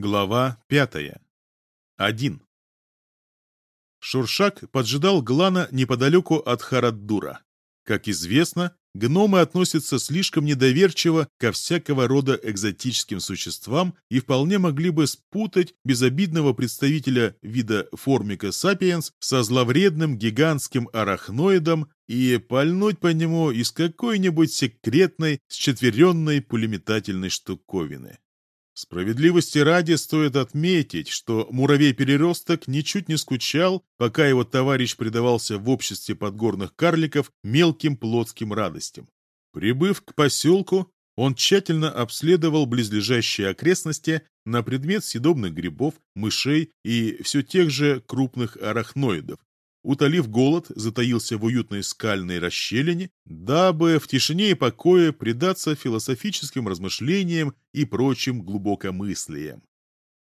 Глава пятая. Один. Шуршак поджидал Глана неподалеку от Хараддура. Как известно, гномы относятся слишком недоверчиво ко всякого рода экзотическим существам и вполне могли бы спутать безобидного представителя вида формика сапиенс со зловредным гигантским арахноидом и пальнуть по нему из какой-нибудь секретной счетверенной пулеметательной штуковины. Справедливости ради стоит отметить, что муравей-переросток ничуть не скучал, пока его товарищ предавался в обществе подгорных карликов мелким плотским радостям. Прибыв к поселку, он тщательно обследовал близлежащие окрестности на предмет съедобных грибов, мышей и все тех же крупных арахноидов, утолив голод, затаился в уютной скальной расщелине, дабы в тишине и покое предаться философическим размышлениям и прочим глубокомыслиям.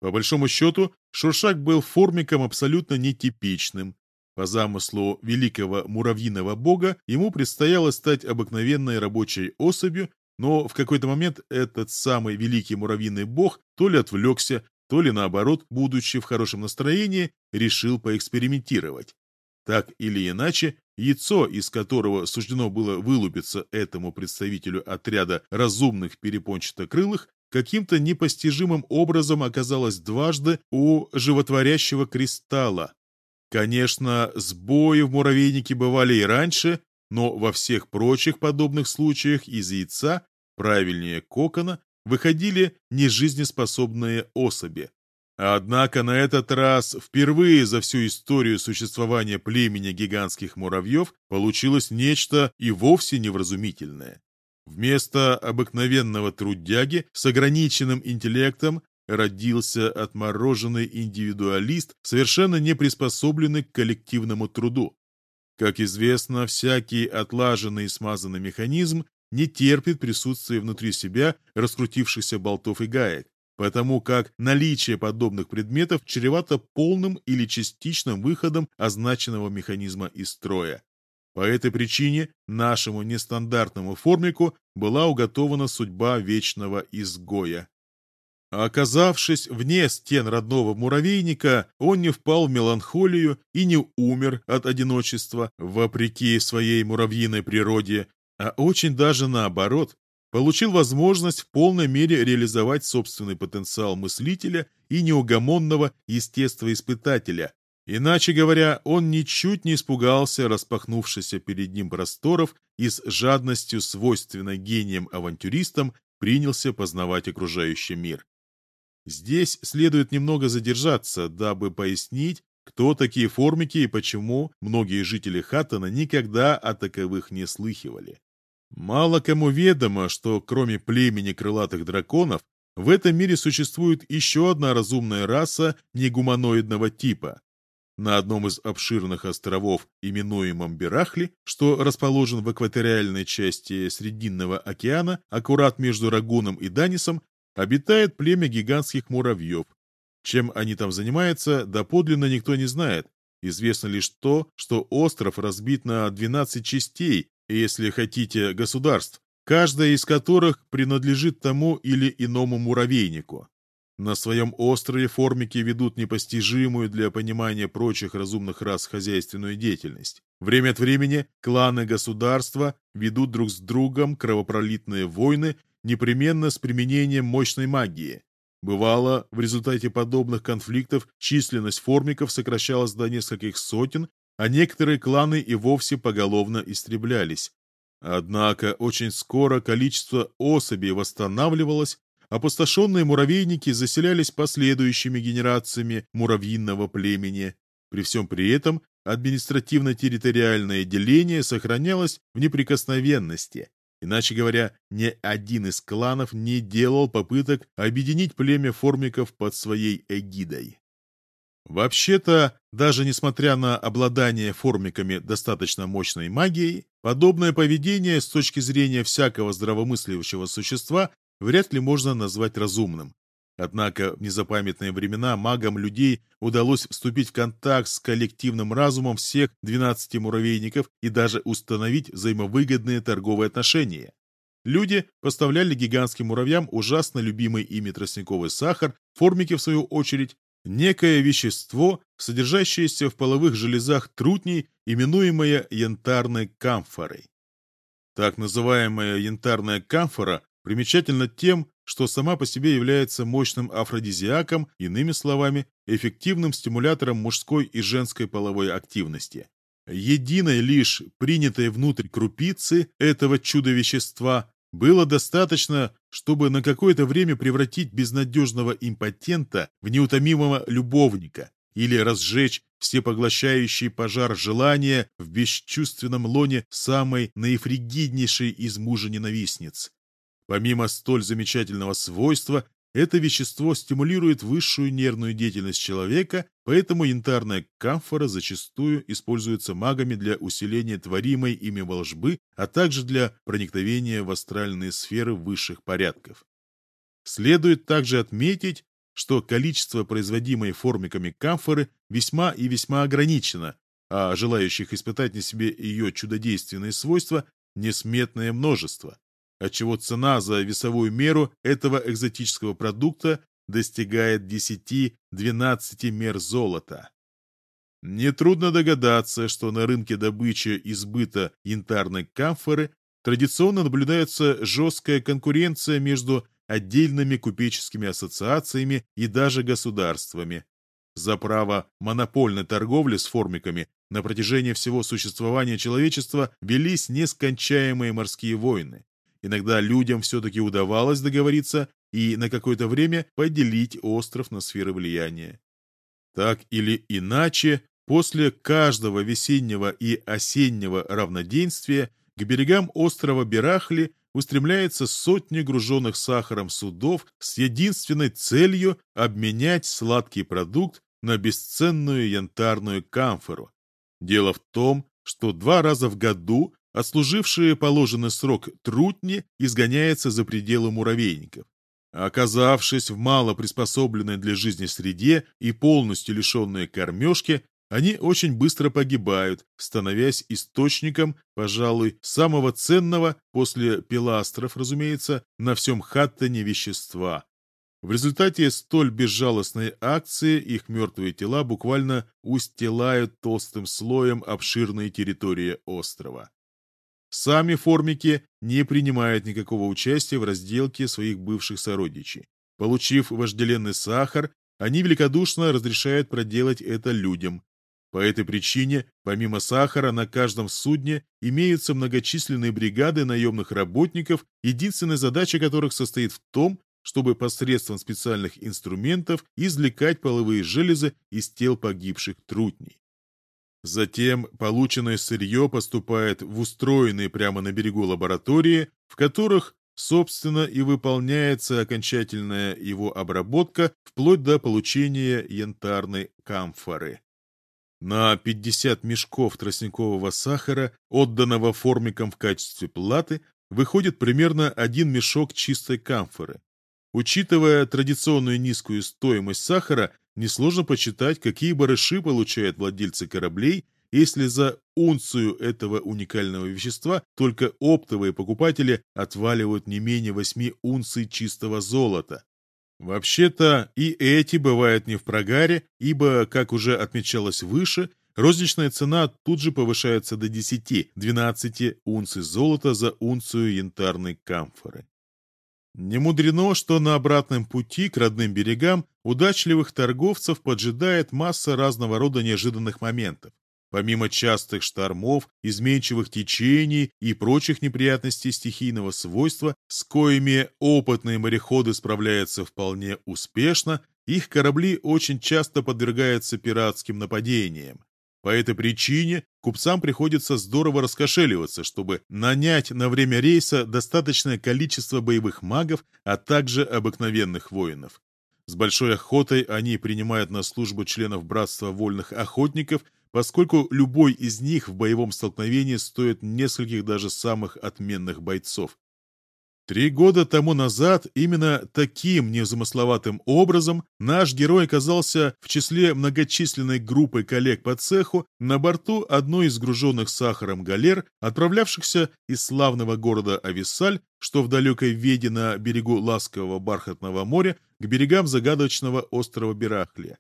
По большому счету, Шуршак был формиком абсолютно нетипичным. По замыслу великого муравьиного бога ему предстояло стать обыкновенной рабочей особью, но в какой-то момент этот самый великий муравьиный бог то ли отвлекся, то ли наоборот, будучи в хорошем настроении, решил поэкспериментировать. Так или иначе, яйцо, из которого суждено было вылупиться этому представителю отряда разумных перепончатокрылых, каким-то непостижимым образом оказалось дважды у животворящего кристалла. Конечно, сбои в муравейнике бывали и раньше, но во всех прочих подобных случаях из яйца, правильнее кокона, выходили нежизнеспособные особи. Однако на этот раз впервые за всю историю существования племени гигантских муравьев получилось нечто и вовсе невразумительное. Вместо обыкновенного трудяги с ограниченным интеллектом родился отмороженный индивидуалист, совершенно не приспособленный к коллективному труду. Как известно, всякий отлаженный и смазанный механизм не терпит присутствия внутри себя раскрутившихся болтов и гаек потому как наличие подобных предметов чревато полным или частичным выходом означенного механизма из строя. По этой причине нашему нестандартному формику была уготована судьба вечного изгоя. Оказавшись вне стен родного муравейника, он не впал в меланхолию и не умер от одиночества, вопреки своей муравьиной природе, а очень даже наоборот, получил возможность в полной мере реализовать собственный потенциал мыслителя и неугомонного естествоиспытателя. Иначе говоря, он ничуть не испугался распахнувшихся перед ним просторов и с жадностью, свойственной гением-авантюристам, принялся познавать окружающий мир. Здесь следует немного задержаться, дабы пояснить, кто такие формики и почему многие жители Хаттона никогда о таковых не слыхивали. Мало кому ведомо, что кроме племени крылатых драконов, в этом мире существует еще одна разумная раса негуманоидного типа. На одном из обширных островов, именуемом Берахли, что расположен в экваториальной части Срединного океана, аккурат между Рагуном и Данисом, обитает племя гигантских муравьев. Чем они там занимаются, доподлинно никто не знает. Известно лишь то, что остров разбит на 12 частей, если хотите, государств, каждая из которых принадлежит тому или иному муравейнику. На своем острове формики ведут непостижимую для понимания прочих разумных рас хозяйственную деятельность. Время от времени кланы государства ведут друг с другом кровопролитные войны, непременно с применением мощной магии. Бывало, в результате подобных конфликтов численность формиков сокращалась до нескольких сотен а некоторые кланы и вовсе поголовно истреблялись. Однако очень скоро количество особей восстанавливалось, опустошенные муравейники заселялись последующими генерациями муравьиного племени. При всем при этом административно-территориальное деление сохранялось в неприкосновенности. Иначе говоря, ни один из кланов не делал попыток объединить племя формиков под своей эгидой. Вообще-то, даже несмотря на обладание формиками достаточно мощной магией, подобное поведение с точки зрения всякого здравомыслящего существа вряд ли можно назвать разумным. Однако в незапамятные времена магам людей удалось вступить в контакт с коллективным разумом всех 12 муравейников и даже установить взаимовыгодные торговые отношения. люди поставляли гигантским муравьям ужасно любимый ими тростниковый сахар, формики, в свою очередь, некое вещество, содержащееся в половых железах трутней, именуемое янтарной камфорой. Так называемая янтарная камфора примечательна тем, что сама по себе является мощным афродизиаком, иными словами, эффективным стимулятором мужской и женской половой активности. Единой лишь принятой внутрь крупицы этого чудо-вещества было достаточно, чтобы на какое-то время превратить безнадежного импотента в неутомимого любовника или разжечь всепоглощающий пожар желания в бесчувственном лоне самой наифригиднейшей из мужа-ненавистниц. Помимо столь замечательного свойства, это вещество стимулирует высшую нервную деятельность человека, поэтому янтарная камфора зачастую используется магами для усиления творимой ими волжбы, а также для проникновения в астральные сферы высших порядков. Следует также отметить, что количество производимой формиками камфоры весьма и весьма ограничено, а желающих испытать на себе ее чудодейственные свойства несметное множество отчего цена за весовую меру этого экзотического продукта достигает 10-12 мер золота. Нетрудно догадаться, что на рынке добычи и янтарной камфоры традиционно наблюдается жесткая конкуренция между отдельными купеческими ассоциациями и даже государствами. За право монопольной торговли с формиками на протяжении всего существования человечества велись нескончаемые морские войны. Иногда людям все-таки удавалось договориться и на какое-то время поделить остров на сферы влияния. Так или иначе, после каждого весеннего и осеннего равноденствия к берегам острова Берахли устремляется сотни груженных сахаром судов с единственной целью обменять сладкий продукт на бесценную янтарную камфору. Дело в том, что два раза в году отслужившие положенный срок трутни изгоняются за пределы муравейников. Оказавшись в мало приспособленной для жизни среде и полностью лишенные кормежки, они очень быстро погибают, становясь источником, пожалуй, самого ценного, после пиластров, разумеется, на всем Хаттоне вещества. В результате столь безжалостной акции их мертвые тела буквально устилают толстым слоем обширные территории острова. Сами формики не принимают никакого участия в разделке своих бывших сородичей. Получив вожделенный сахар, они великодушно разрешают проделать это людям. По этой причине, помимо сахара, на каждом судне имеются многочисленные бригады наемных работников, единственная задача которых состоит в том, чтобы посредством специальных инструментов извлекать половые железы из тел погибших трутней. Затем полученное сырье поступает в устроенные прямо на берегу лаборатории, в которых, собственно, и выполняется окончательная его обработка вплоть до получения янтарной камфоры. На 50 мешков тростникового сахара, отданного формикам в качестве платы, выходит примерно один мешок чистой камфоры. Учитывая традиционную низкую стоимость сахара, Несложно почитать, какие барыши получают владельцы кораблей, если за унцию этого уникального вещества только оптовые покупатели отваливают не менее 8 унций чистого золота. Вообще-то и эти бывают не в прогаре, ибо, как уже отмечалось выше, розничная цена тут же повышается до 10-12 унций золота за унцию янтарной камфоры. Не мудрено, что на обратном пути к родным берегам удачливых торговцев поджидает масса разного рода неожиданных моментов. Помимо частых штормов, изменчивых течений и прочих неприятностей стихийного свойства, с коими опытные мореходы справляются вполне успешно, их корабли очень часто подвергаются пиратским нападениям. По этой причине купцам приходится здорово раскошеливаться, чтобы нанять на время рейса достаточное количество боевых магов, а также обыкновенных воинов. С большой охотой они принимают на службу членов Братства Вольных Охотников, поскольку любой из них в боевом столкновении стоит нескольких даже самых отменных бойцов. Три года тому назад именно таким незамысловатым образом наш герой оказался в числе многочисленной группы коллег по цеху на борту одной из груженных сахаром галер, отправлявшихся из славного города Ависсаль, что в далекой Веде на берегу ласкового бархатного моря, к берегам загадочного острова Берахлия.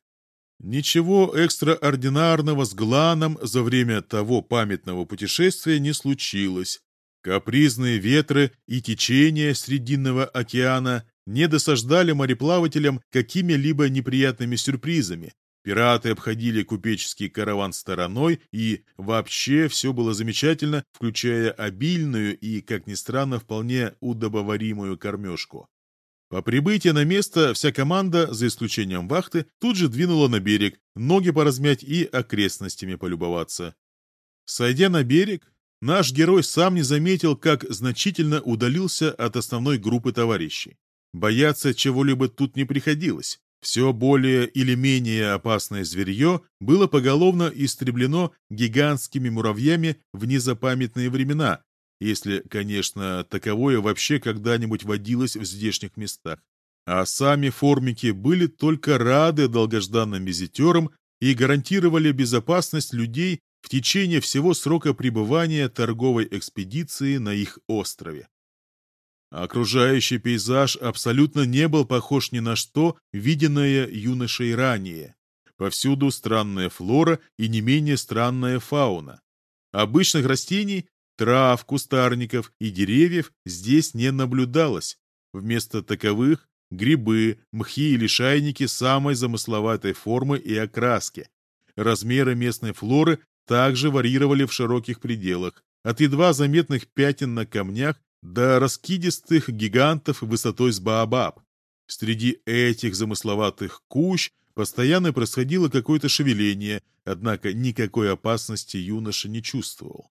Ничего экстраординарного с Гланом за время того памятного путешествия не случилось, Капризные ветры и течения Срединного океана не досаждали мореплавателям какими-либо неприятными сюрпризами. Пираты обходили купеческий караван стороной, и вообще все было замечательно, включая обильную и, как ни странно, вполне удобоваримую кормежку. По прибытии на место вся команда, за исключением вахты, тут же двинула на берег, ноги поразмять и окрестностями полюбоваться. Сойдя на берег, Наш герой сам не заметил, как значительно удалился от основной группы товарищей. Бояться чего-либо тут не приходилось. Все более или менее опасное зверье было поголовно истреблено гигантскими муравьями в незапамятные времена, если, конечно, таковое вообще когда-нибудь водилось в здешних местах. А сами формики были только рады долгожданным визитерам и гарантировали безопасность людей в течение всего срока пребывания торговой экспедиции на их острове. Окружающий пейзаж абсолютно не был похож ни на что, виденное юношей ранее. Повсюду странная флора и не менее странная фауна. Обычных растений, трав, кустарников и деревьев здесь не наблюдалось. Вместо таковых – грибы, мхи или шайники самой замысловатой формы и окраски. Размеры местной флоры также варьировали в широких пределах, от едва заметных пятен на камнях до раскидистых гигантов высотой с Баобаб. Среди этих замысловатых кущ постоянно происходило какое-то шевеление, однако никакой опасности юноша не чувствовал.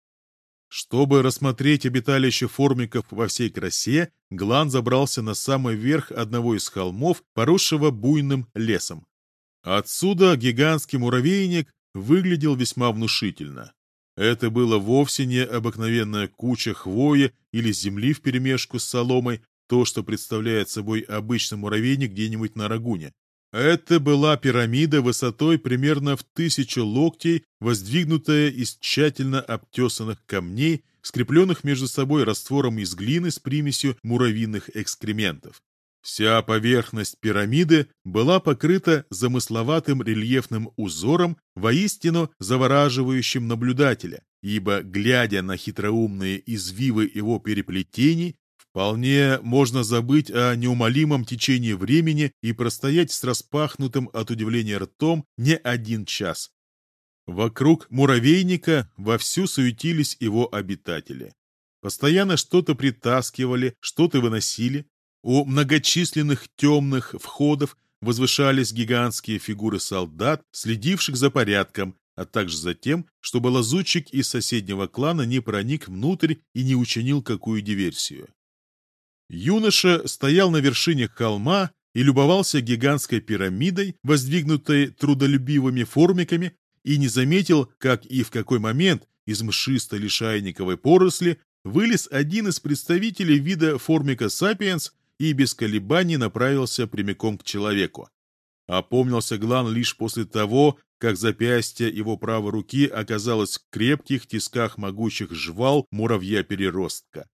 Чтобы рассмотреть обиталище формиков во всей красе, Глан забрался на самый верх одного из холмов, поросшего буйным лесом. Отсюда гигантский муравейник выглядел весьма внушительно. Это было вовсе не обыкновенная куча хвои или земли вперемешку с соломой, то, что представляет собой обычный муравейник где-нибудь на Рагуне. Это была пирамида высотой примерно в тысячу локтей, воздвигнутая из тщательно обтесанных камней, скрепленных между собой раствором из глины с примесью муравьиных экскрементов. Вся поверхность пирамиды была покрыта замысловатым рельефным узором, воистину завораживающим наблюдателя, ибо, глядя на хитроумные извивы его переплетений, вполне можно забыть о неумолимом течении времени и простоять с распахнутым от удивления ртом не один час. Вокруг муравейника вовсю суетились его обитатели. Постоянно что-то притаскивали, что-то выносили, у многочисленных темных входов возвышались гигантские фигуры солдат, следивших за порядком, а также за тем, чтобы лазутчик из соседнего клана не проник внутрь и не учинил какую диверсию. Юноша стоял на вершине холма и любовался гигантской пирамидой, воздвигнутой трудолюбивыми формиками, и не заметил, как и в какой момент из мшисто-лишайниковой поросли вылез один из представителей вида формика сапиенс и без колебаний направился прямиком к человеку. Опомнился Глан лишь после того, как запястье его правой руки оказалось в крепких тисках могучих жвал муравья-переростка.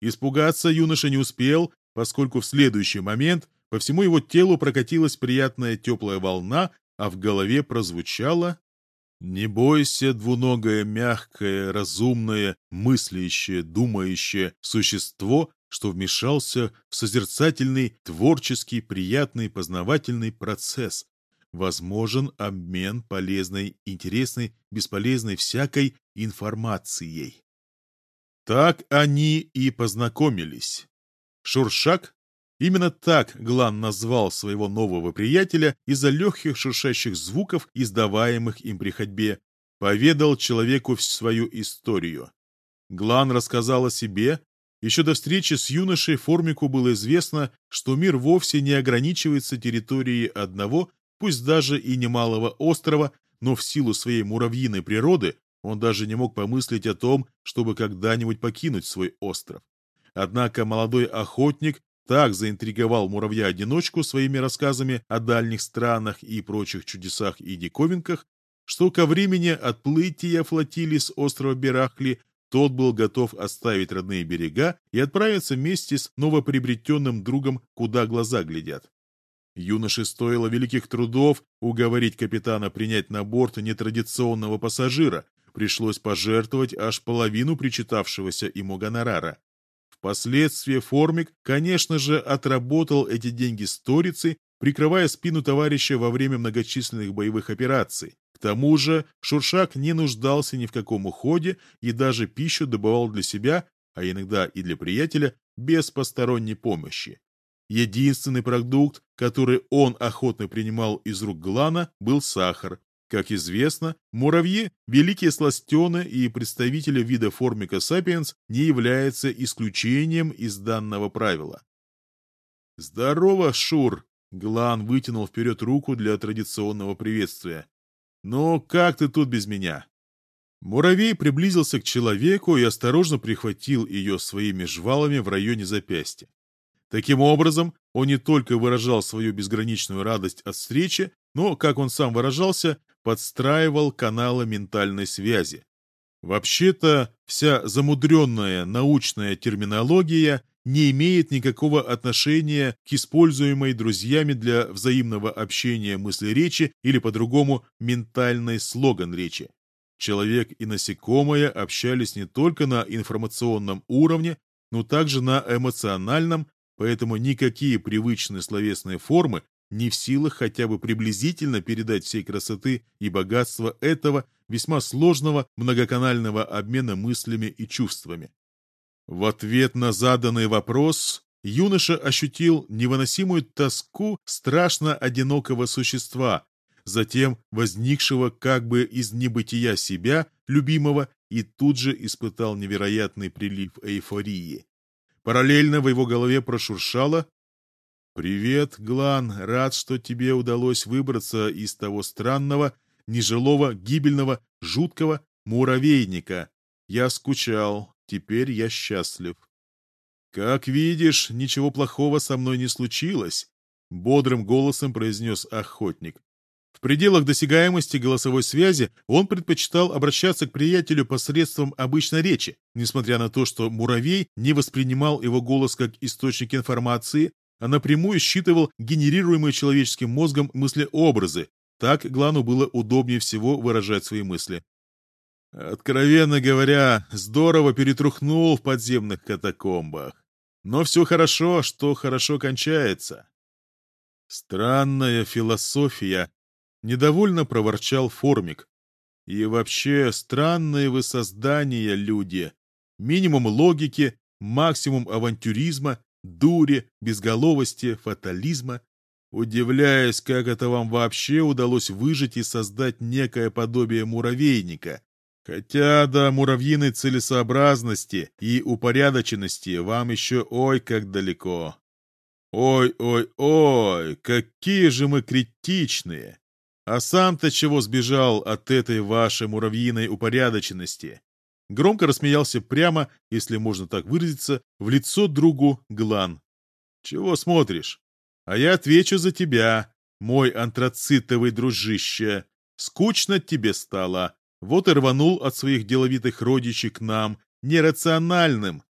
Испугаться юноша не успел, поскольку в следующий момент по всему его телу прокатилась приятная теплая волна, а в голове прозвучало «Не бойся, двуногое, мягкое, разумное, мыслящее, думающее существо, что вмешался в созерцательный, творческий, приятный, познавательный процесс. Возможен обмен полезной, интересной, бесполезной всякой информацией. Так они и познакомились. Шуршак, именно так Глан назвал своего нового приятеля из-за легких шуршащих звуков, издаваемых им при ходьбе, поведал человеку свою историю. Глан рассказал о себе, еще до встречи с юношей Формику было известно, что мир вовсе не ограничивается территорией одного, пусть даже и немалого острова, но в силу своей муравьиной природы он даже не мог помыслить о том, чтобы когда-нибудь покинуть свой остров. Однако молодой охотник так заинтриговал муравья-одиночку своими рассказами о дальних странах и прочих чудесах и диковинках, что ко времени отплытия флотилии с острова Берахли тот был готов оставить родные берега и отправиться вместе с новоприобретенным другом, куда глаза глядят. Юноше стоило великих трудов уговорить капитана принять на борт нетрадиционного пассажира, пришлось пожертвовать аж половину причитавшегося ему гонорара. Впоследствии Формик, конечно же, отработал эти деньги сторицей, прикрывая спину товарища во время многочисленных боевых операций. К тому же Шуршак не нуждался ни в каком уходе и даже пищу добывал для себя, а иногда и для приятеля, без посторонней помощи. Единственный продукт, который он охотно принимал из рук Глана, был сахар. Как известно, муравьи, великие сластены и представители вида формика сапиенс не являются исключением из данного правила. «Здорово, Шур!» Глан вытянул вперед руку для традиционного приветствия. «Ну, как ты тут без меня?» Муравей приблизился к человеку и осторожно прихватил ее своими жвалами в районе запястья. Таким образом, он не только выражал свою безграничную радость от встречи, но, как он сам выражался, подстраивал каналы ментальной связи. Вообще-то, вся замудренная научная терминология не имеет никакого отношения к используемой друзьями для взаимного общения мысли речи или по-другому ментальный слоган речи. Человек и насекомое общались не только на информационном уровне, но также на эмоциональном, поэтому никакие привычные словесные формы не в силах хотя бы приблизительно передать всей красоты и богатства этого весьма сложного многоканального обмена мыслями и чувствами. В ответ на заданный вопрос юноша ощутил невыносимую тоску страшно одинокого существа, затем возникшего как бы из небытия себя, любимого, и тут же испытал невероятный прилив эйфории. Параллельно в его голове прошуршало «Привет, Глан, рад, что тебе удалось выбраться из того странного, нежилого, гибельного, жуткого муравейника. Я скучал, Теперь я счастлив. «Как видишь, ничего плохого со мной не случилось», — бодрым голосом произнес охотник. В пределах досягаемости голосовой связи он предпочитал обращаться к приятелю посредством обычной речи, несмотря на то, что муравей не воспринимал его голос как источник информации, а напрямую считывал генерируемые человеческим мозгом мыслеобразы. Так Глану было удобнее всего выражать свои мысли. Откровенно говоря, здорово перетрухнул в подземных катакомбах. Но все хорошо, что хорошо кончается. Странная философия, недовольно проворчал Формик. И вообще, странные вы создания, люди. Минимум логики, максимум авантюризма, дури, безголовости, фатализма. Удивляюсь, как это вам вообще удалось выжить и создать некое подобие муравейника, Хотя до муравьиной целесообразности и упорядоченности вам еще ой как далеко. Ой-ой-ой, какие же мы критичные! А сам-то чего сбежал от этой вашей муравьиной упорядоченности? Громко рассмеялся прямо, если можно так выразиться, в лицо другу Глан. Чего смотришь? А я отвечу за тебя, мой антрацитовый дружище. Скучно тебе стало, вот и рванул от своих деловитых родичей к нам, нерациональным.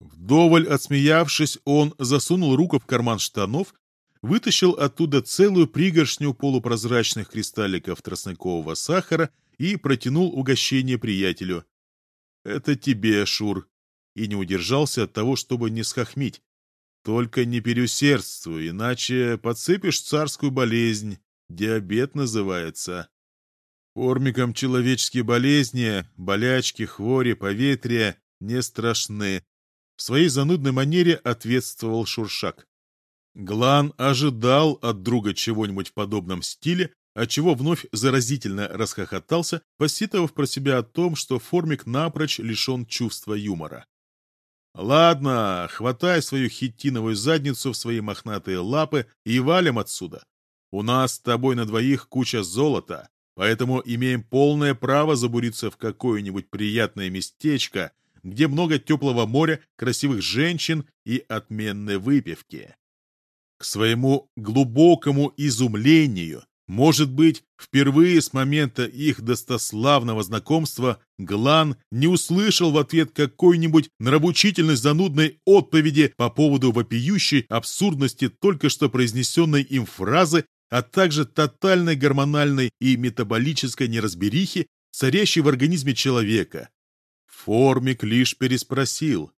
Вдоволь отсмеявшись, он засунул руку в карман штанов, вытащил оттуда целую пригоршню полупрозрачных кристалликов тростникового сахара и протянул угощение приятелю. «Это тебе, Шур!» И не удержался от того, чтобы не схохмить. «Только не переусердствуй, иначе подсыпешь царскую болезнь. Диабет называется». Формикам человеческие болезни, болячки, хвори, поветрия не страшны. В своей занудной манере ответствовал Шуршак. Глан ожидал от друга чего-нибудь в подобном стиле, отчего вновь заразительно расхохотался, посетовав про себя о том, что Формик напрочь лишен чувства юмора. «Ладно, хватай свою хитиновую задницу в свои мохнатые лапы и валим отсюда. У нас с тобой на двоих куча золота, Поэтому имеем полное право забуриться в какое-нибудь приятное местечко, где много теплого моря, красивых женщин и отменной выпивки. К своему глубокому изумлению, может быть, впервые с момента их достославного знакомства Глан не услышал в ответ какой-нибудь нравоучительной занудной отповеди по поводу вопиющей абсурдности только что произнесенной им фразы, а также тотальной гормональной и метаболической неразберихи, царящей в организме человека. Формик лишь переспросил.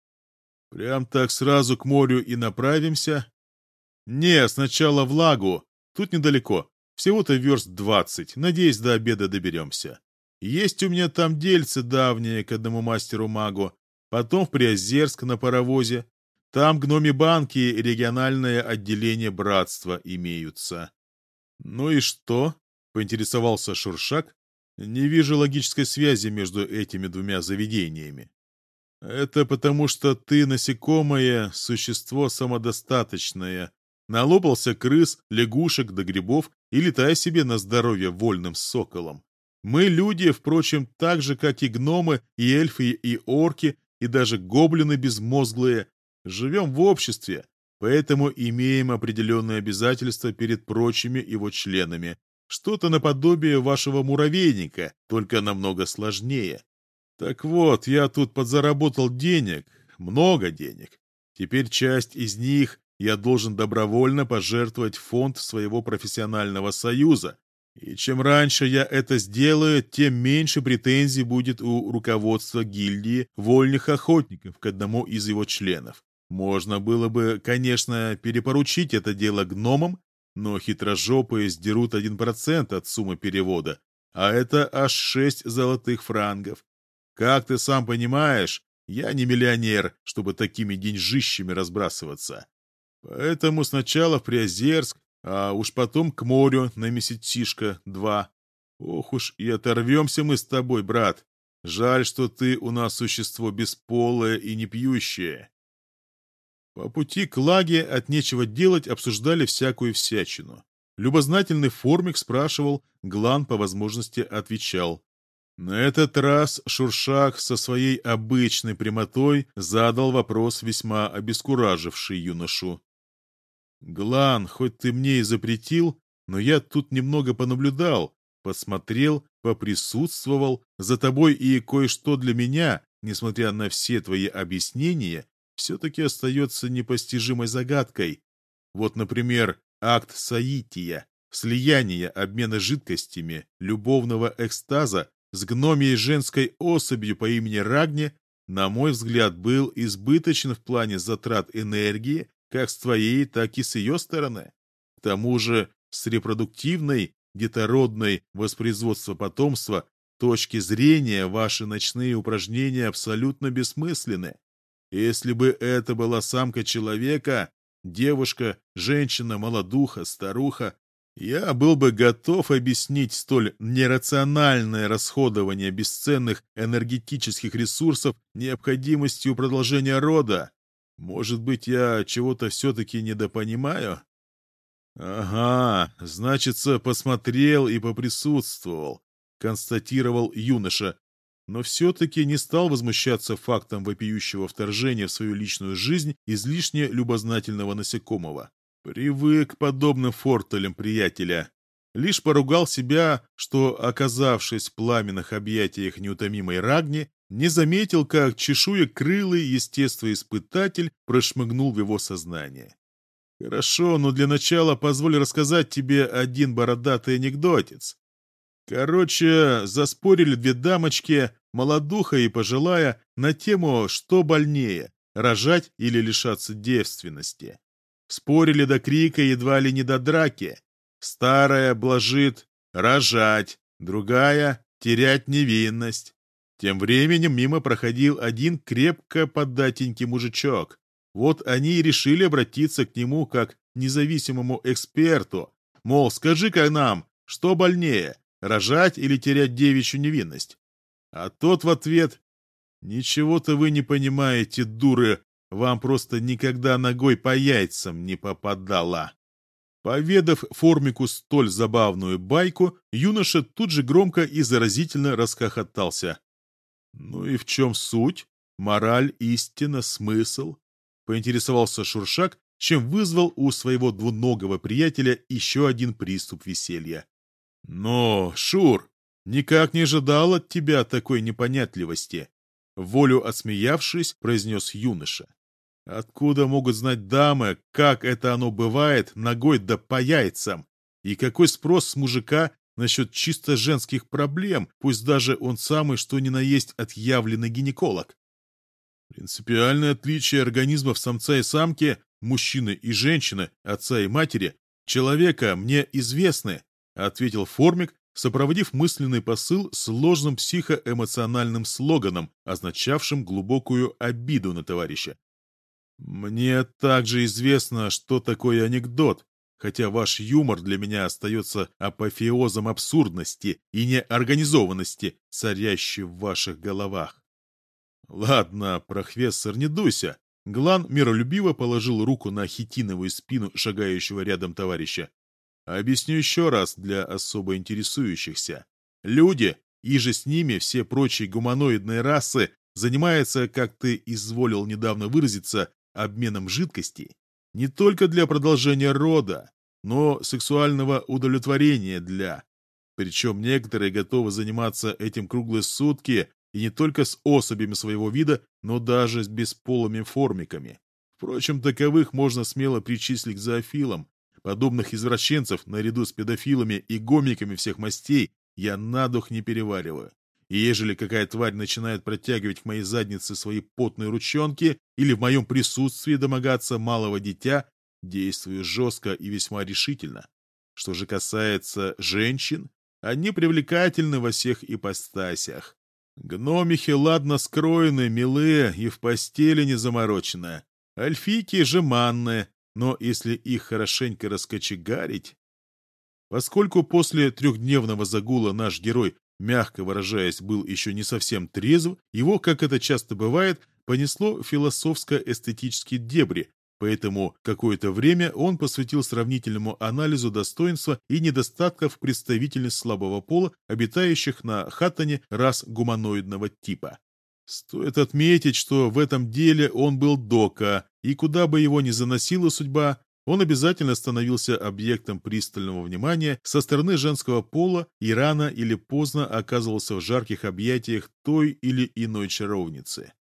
«Прям так сразу к морю и направимся?» «Не, сначала в лагу. Тут недалеко. Всего-то верст двадцать. Надеюсь, до обеда доберемся. Есть у меня там дельце давнее к одному мастеру-магу. Потом в Приозерск на паровозе. Там гноми банки и региональное отделение братства имеются. Ну и что? Поинтересовался Шуршак. Не вижу логической связи между этими двумя заведениями. Это потому, что ты, насекомое, существо самодостаточное, Налопался крыс, лягушек да грибов и летай себе на здоровье вольным соколом. Мы люди, впрочем, так же, как и гномы, и эльфы, и орки, и даже гоблины безмозглые, живем в обществе, поэтому имеем определенные обязательства перед прочими его членами. Что-то наподобие вашего муравейника, только намного сложнее. Так вот, я тут подзаработал денег, много денег. Теперь часть из них я должен добровольно пожертвовать фонд своего профессионального союза. И чем раньше я это сделаю, тем меньше претензий будет у руководства гильдии вольных охотников к одному из его членов. Можно было бы, конечно, перепоручить это дело гномам, но хитрожопые сдерут 1% от суммы перевода, а это аж 6 золотых франгов. Как ты сам понимаешь, я не миллионер, чтобы такими деньжищами разбрасываться. Поэтому сначала в Приозерск, а уж потом к морю на месяцишко-два. Ох уж и оторвемся мы с тобой, брат. Жаль, что ты у нас существо бесполое и не пьющее. По пути к лаге от нечего делать обсуждали всякую всячину. Любознательный формик спрашивал, Глан по возможности отвечал. На этот раз Шуршак со своей обычной прямотой задал вопрос, весьма обескураживший юношу. Глан, хоть ты мне и запретил, но я тут немного понаблюдал, посмотрел, поприсутствовал, за тобой и кое-что для меня, несмотря на все твои объяснения, все-таки остается непостижимой загадкой. Вот, например, акт соития, слияния обмена жидкостями, любовного экстаза с гномией женской особью по имени Рагни, на мой взгляд, был избыточен в плане затрат энергии как с твоей, так и с ее стороны. К тому же с репродуктивной, детородной воспроизводства потомства точки зрения ваши ночные упражнения абсолютно бессмысленны. Если бы это была самка человека, девушка, женщина, молодуха, старуха, я был бы готов объяснить столь нерациональное расходование бесценных энергетических ресурсов необходимостью продолжения рода, может быть, я чего-то все-таки недопонимаю? Ага, значится, посмотрел и поприсутствовал, констатировал юноша, но все-таки не стал возмущаться фактом вопиющего вторжения в свою личную жизнь излишне любознательного насекомого. Привык к подобным фортелям приятеля. Лишь поругал себя, что, оказавшись в пламенных объятиях неутомимой Рагни, не заметил, как чешуя крылый естествоиспытатель прошмыгнул в его сознание. Хорошо, но для начала позволь рассказать тебе один бородатый анекдотец. Короче, заспорили две дамочки, молодуха и пожилая, на тему, что больнее, рожать или лишаться девственности. Спорили до крика едва ли не до драки. Старая блажит «рожать», другая «терять невинность». Тем временем мимо проходил один крепко податенький мужичок. Вот они и решили обратиться к нему как независимому эксперту. Мол, скажи-ка нам, что больнее, рожать или терять девичью невинность? А тот в ответ, «Ничего-то вы не понимаете, дуры, вам просто никогда ногой по яйцам не попадала». Поведав Формику столь забавную байку, юноша тут же громко и заразительно расхохотался. «Ну и в чем суть?» Мораль, истина, смысл? Поинтересовался Шуршак, чем вызвал у своего двуногого приятеля еще один приступ веселья. «Но, Шур, никак не ожидал от тебя такой непонятливости», волю отсмеявшись, произнес юноша. «Откуда могут знать дамы, как это оно бывает, ногой да по яйцам? И какой спрос с мужика насчет чисто женских проблем, пусть даже он самый что ни на есть отъявленный гинеколог?» Принципиальное отличие организмов самца и самки, мужчины и женщины, отца и матери, человека мне известны, ответил Формик, сопроводив мысленный посыл сложным психоэмоциональным слоганом, означавшим глубокую обиду на товарища. «Мне также известно, что такое анекдот, хотя ваш юмор для меня остается апофеозом абсурдности и неорганизованности, царящей в ваших головах. Ладно, прохвессор, не дуйся. Глан миролюбиво положил руку на хитиновую спину шагающего рядом товарища. Объясню еще раз для особо интересующихся. Люди, и же с ними все прочие гуманоидные расы, занимаются, как ты изволил недавно выразиться, обменом жидкостей. Не только для продолжения рода, но сексуального удовлетворения для. Причем некоторые готовы заниматься этим круглые сутки и не только с особями своего вида, но даже с бесполыми формиками. Впрочем, таковых можно смело причислить к зоофилам. Подобных извращенцев, наряду с педофилами и гомиками всех мастей, я на дух не перевариваю. И ежели какая тварь начинает протягивать к моей заднице свои потные ручонки или в моем присутствии домогаться малого дитя, действую жестко и весьма решительно. Что же касается женщин, они привлекательны во всех ипостасях. Гномихи ладно скроены, милые и в постели не заморочены. Альфийки жеманные, но если их хорошенько раскочегарить... Поскольку после трехдневного загула наш герой, мягко выражаясь, был еще не совсем трезв, его, как это часто бывает, понесло философско-эстетические дебри, Поэтому какое-то время он посвятил сравнительному анализу достоинства и недостатков представительниц слабого пола, обитающих на Хаттоне рас гуманоидного типа. Стоит отметить, что в этом деле он был дока, и куда бы его ни заносила судьба, он обязательно становился объектом пристального внимания со стороны женского пола и рано или поздно оказывался в жарких объятиях той или иной чаровницы.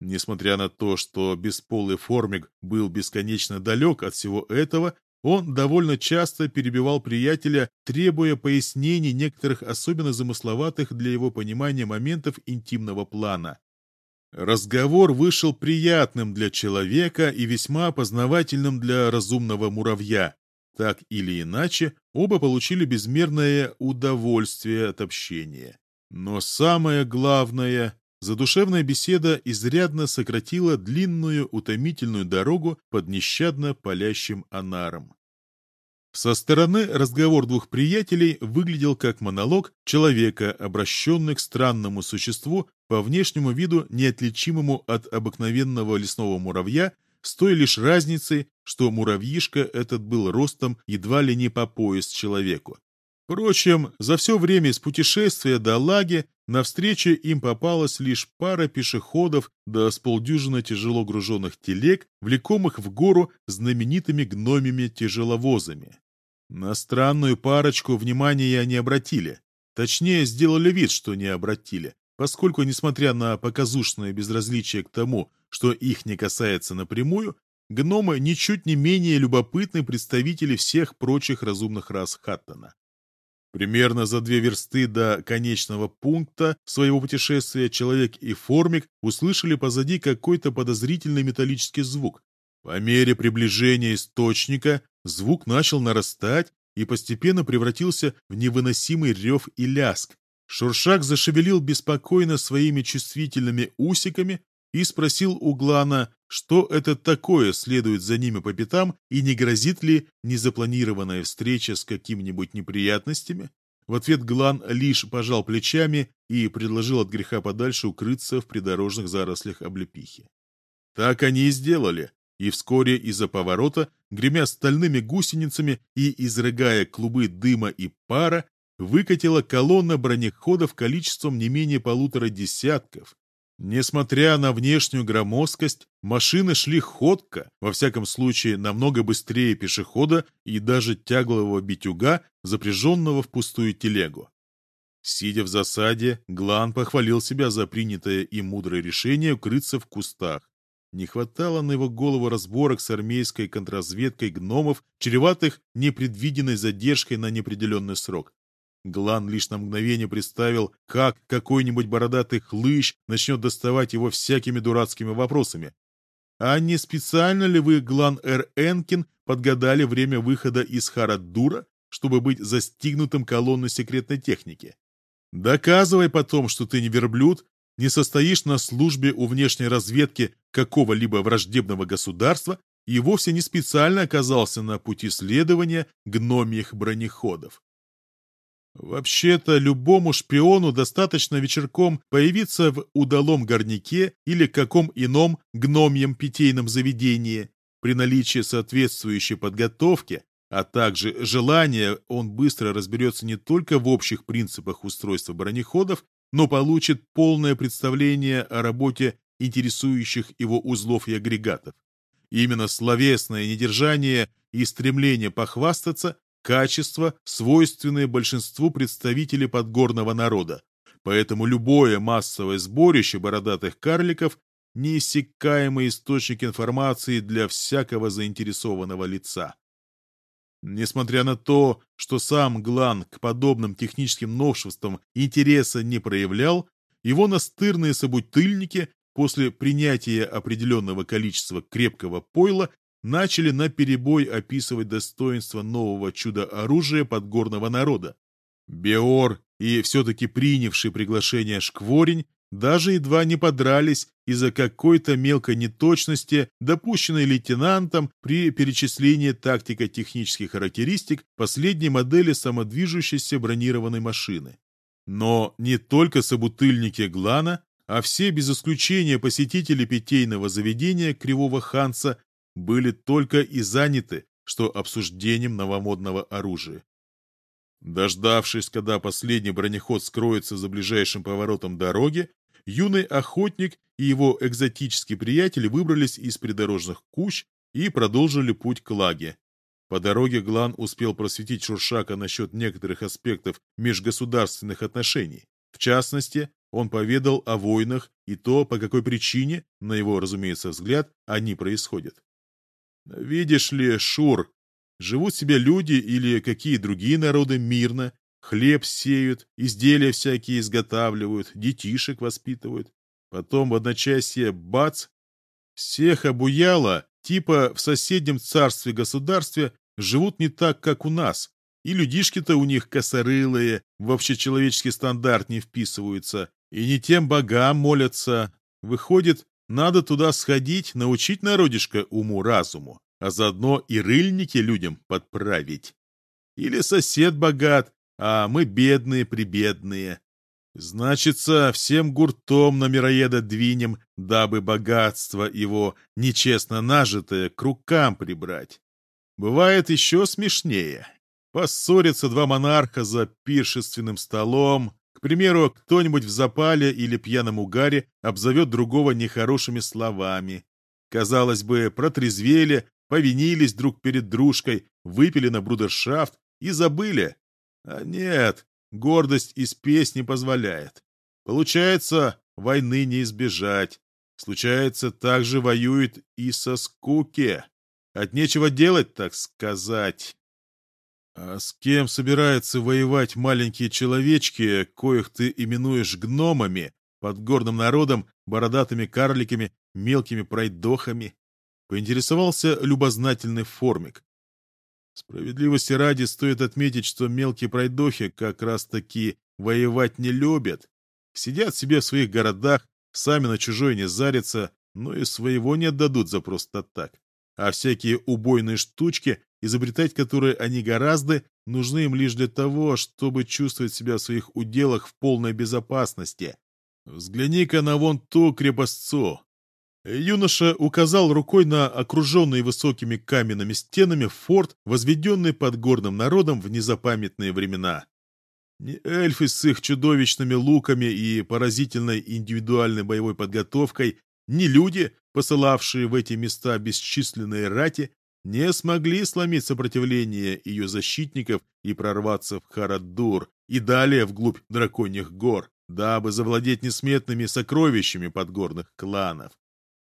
Несмотря на то, что бесполый формик был бесконечно далек от всего этого, он довольно часто перебивал приятеля, требуя пояснений некоторых особенно замысловатых для его понимания моментов интимного плана. Разговор вышел приятным для человека и весьма познавательным для разумного муравья. Так или иначе, оба получили безмерное удовольствие от общения. Но самое главное, Задушевная беседа изрядно сократила длинную утомительную дорогу под нещадно палящим анаром. Со стороны разговор двух приятелей выглядел как монолог человека, обращенный к странному существу, по внешнему виду неотличимому от обыкновенного лесного муравья, с той лишь разницей, что муравьишка этот был ростом едва ли не по пояс человеку. Впрочем, за все время из путешествия до Лаги на встрече им попалась лишь пара пешеходов да с полдюжины тяжело груженных телег, влекомых в гору знаменитыми гномями-тяжеловозами. На странную парочку внимания не обратили. Точнее, сделали вид, что не обратили, поскольку, несмотря на показушное безразличие к тому, что их не касается напрямую, гномы ничуть не менее любопытны представители всех прочих разумных рас Хаттона. Примерно за две версты до конечного пункта своего путешествия человек и формик услышали позади какой-то подозрительный металлический звук. По мере приближения источника звук начал нарастать и постепенно превратился в невыносимый рев и ляск. Шуршак зашевелил беспокойно своими чувствительными усиками и спросил у Глана, что это такое следует за ними по пятам и не грозит ли незапланированная встреча с какими-нибудь неприятностями. В ответ Глан лишь пожал плечами и предложил от греха подальше укрыться в придорожных зарослях облепихи. Так они и сделали, и вскоре из-за поворота, гремя стальными гусеницами и изрыгая клубы дыма и пара, выкатила колонна бронеходов количеством не менее полутора десятков, Несмотря на внешнюю громоздкость, машины шли ходко, во всяком случае намного быстрее пешехода и даже тяглового битюга, запряженного в пустую телегу. Сидя в засаде, Глан похвалил себя за принятое им мудрое решение укрыться в кустах. Не хватало на его голову разборок с армейской контрразведкой гномов, чреватых непредвиденной задержкой на неопределенный срок. Глан лишь на мгновение представил, как какой-нибудь бородатый хлыщ начнет доставать его всякими дурацкими вопросами. А не специально ли вы, Глан Эр Энкин, подгадали время выхода из Харадура, чтобы быть застигнутым колонной секретной техники? Доказывай потом, что ты не верблюд, не состоишь на службе у внешней разведки какого-либо враждебного государства и вовсе не специально оказался на пути следования гномьих бронеходов. Вообще-то любому шпиону достаточно вечерком появиться в удалом горняке или каком ином гномьем питейном заведении. При наличии соответствующей подготовки, а также желания, он быстро разберется не только в общих принципах устройства бронеходов, но получит полное представление о работе интересующих его узлов и агрегатов. Именно словесное недержание и стремление похвастаться качества, свойственные большинству представителей подгорного народа. Поэтому любое массовое сборище бородатых карликов – неиссякаемый источник информации для всякого заинтересованного лица. Несмотря на то, что сам Глан к подобным техническим новшествам интереса не проявлял, его настырные собутыльники после принятия определенного количества крепкого пойла начали наперебой описывать достоинства нового чудо-оружия подгорного народа. Беор и все-таки принявший приглашение Шкворень даже едва не подрались из-за какой-то мелкой неточности, допущенной лейтенантом при перечислении тактико-технических характеристик последней модели самодвижущейся бронированной машины. Но не только собутыльники Глана, а все без исключения посетители питейного заведения Кривого Ханса были только и заняты, что обсуждением новомодного оружия. Дождавшись, когда последний бронеход скроется за ближайшим поворотом дороги, юный охотник и его экзотический приятель выбрались из придорожных кущ и продолжили путь к лаге. По дороге Глан успел просветить Шуршака насчет некоторых аспектов межгосударственных отношений. В частности, он поведал о войнах и то, по какой причине, на его, разумеется, взгляд, они происходят. Видишь ли, Шур, живут себе люди или какие другие народы мирно, хлеб сеют, изделия всякие изготавливают, детишек воспитывают. Потом в одночасье бац, всех обуяло, типа в соседнем царстве-государстве живут не так, как у нас, и людишки-то у них косорылые, в общечеловеческий стандарт не вписываются, и не тем богам молятся. Выходит, надо туда сходить, научить народишко уму-разуму, а заодно и рыльники людям подправить. Или сосед богат, а мы бедные-прибедные. Значится, всем гуртом на мироеда двинем, дабы богатство его, нечестно нажитое, к рукам прибрать. Бывает еще смешнее. Поссорятся два монарха за пиршественным столом, к примеру, кто-нибудь в запале или пьяном угаре обзовет другого нехорошими словами. Казалось бы, протрезвели, повинились друг перед дружкой, выпили на брудершафт и забыли. А нет, гордость из песни позволяет. Получается, войны не избежать. Случается, также воюет и со скуки. От нечего делать, так сказать. А с кем собираются воевать маленькие человечки, коих ты именуешь гномами, подгорным народом, бородатыми карликами, мелкими пройдохами? Поинтересовался любознательный формик. Справедливости ради стоит отметить, что мелкие пройдохи как раз-таки воевать не любят. Сидят себе в своих городах, сами на чужой не зарятся, но и своего не отдадут за просто так. А всякие убойные штучки изобретать которые они гораздо, нужны им лишь для того, чтобы чувствовать себя в своих уделах в полной безопасности. Взгляни-ка на вон ту крепостцу. Юноша указал рукой на окруженный высокими каменными стенами форт, возведенный под горным народом в незапамятные времена. Не эльфы с их чудовищными луками и поразительной индивидуальной боевой подготовкой, не люди, посылавшие в эти места бесчисленные рати, не смогли сломить сопротивление ее защитников и прорваться в Харадур и далее вглубь драконьих гор, дабы завладеть несметными сокровищами подгорных кланов.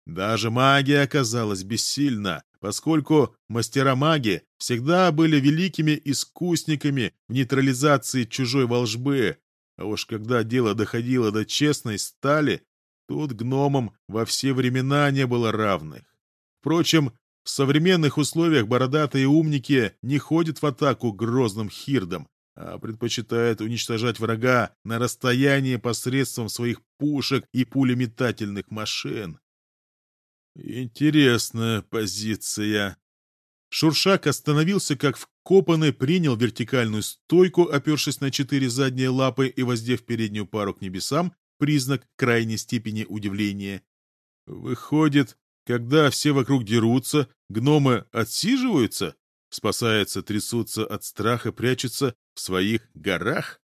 Даже магия оказалась бессильна, поскольку мастера-маги всегда были великими искусниками в нейтрализации чужой волжбы, а уж когда дело доходило до честной стали, тут гномам во все времена не было равных. Впрочем, в современных условиях бородатые умники не ходят в атаку грозным хирдам, а предпочитают уничтожать врага на расстоянии посредством своих пушек и пулеметательных машин. Интересная позиция. Шуршак остановился как вкопанный, принял вертикальную стойку, опершись на четыре задние лапы и воздев переднюю пару к небесам, признак крайней степени удивления. Выходит, когда все вокруг дерутся, гномы отсиживаются, спасаются, трясутся от страха, прячутся в своих горах?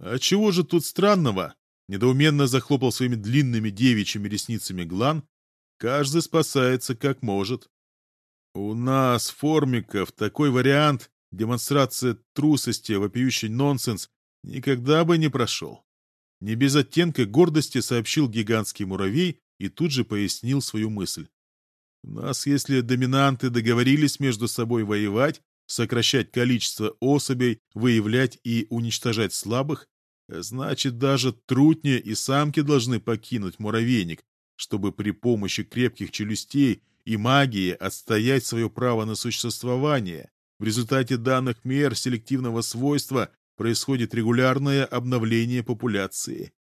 А чего же тут странного? Недоуменно захлопал своими длинными девичьими ресницами Глан, Каждый спасается как может. У нас, формиков, такой вариант, демонстрация трусости, вопиющий нонсенс, никогда бы не прошел. Не без оттенка гордости сообщил гигантский муравей и тут же пояснил свою мысль. У нас, если доминанты договорились между собой воевать, сокращать количество особей, выявлять и уничтожать слабых, значит, даже трутни и самки должны покинуть муравейник, чтобы при помощи крепких челюстей и магии отстоять свое право на существование. В результате данных мер селективного свойства происходит регулярное обновление популяции.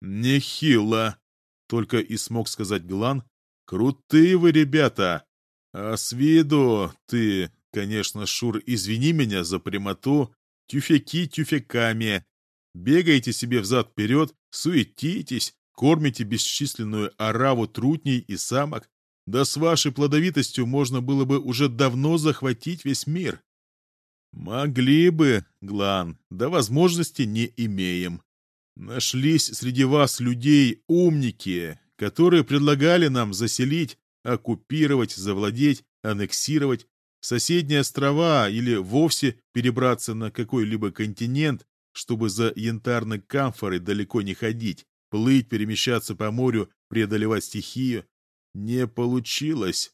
«Нехило!» — только и смог сказать Глан. «Крутые вы ребята! А с виду ты, конечно, Шур, извини меня за прямоту, тюфяки тюфяками. Бегаете себе взад-вперед, суетитесь, Кормите бесчисленную ораву трутней и самок. Да с вашей плодовитостью можно было бы уже давно захватить весь мир. Могли бы, Глан, да возможности не имеем. Нашлись среди вас людей умники, которые предлагали нам заселить, оккупировать, завладеть, аннексировать соседние острова или вовсе перебраться на какой-либо континент, чтобы за янтарной камфорой далеко не ходить плыть, перемещаться по морю, преодолевать стихию. Не получилось.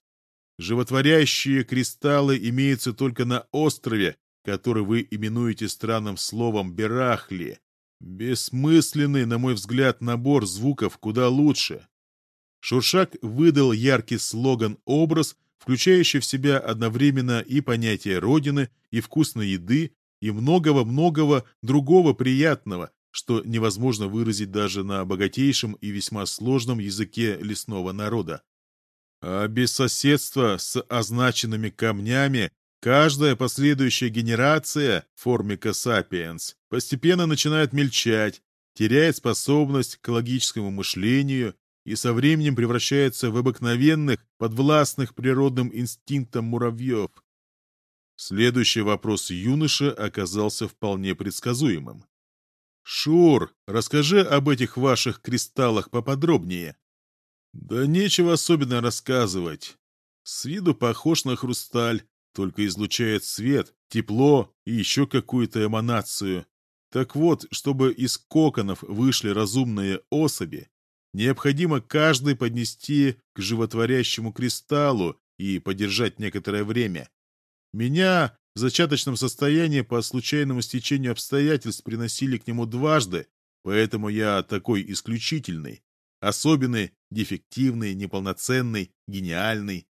Животворящие кристаллы имеются только на острове, который вы именуете странным словом «берахли». Бессмысленный, на мой взгляд, набор звуков куда лучше. Шуршак выдал яркий слоган-образ, включающий в себя одновременно и понятие родины, и вкусной еды, и многого-многого другого приятного, что невозможно выразить даже на богатейшем и весьма сложном языке лесного народа. А без соседства с означенными камнями каждая последующая генерация формика сапиенс постепенно начинает мельчать, теряет способность к логическому мышлению и со временем превращается в обыкновенных, подвластных природным инстинктам муравьев. Следующий вопрос юноши оказался вполне предсказуемым. «Шур, расскажи об этих ваших кристаллах поподробнее». «Да нечего особенно рассказывать. С виду похож на хрусталь, только излучает свет, тепло и еще какую-то эманацию. Так вот, чтобы из коконов вышли разумные особи, необходимо каждый поднести к животворящему кристаллу и подержать некоторое время. Меня в зачаточном состоянии по случайному стечению обстоятельств приносили к нему дважды, поэтому я такой исключительный, особенный, дефективный, неполноценный, гениальный.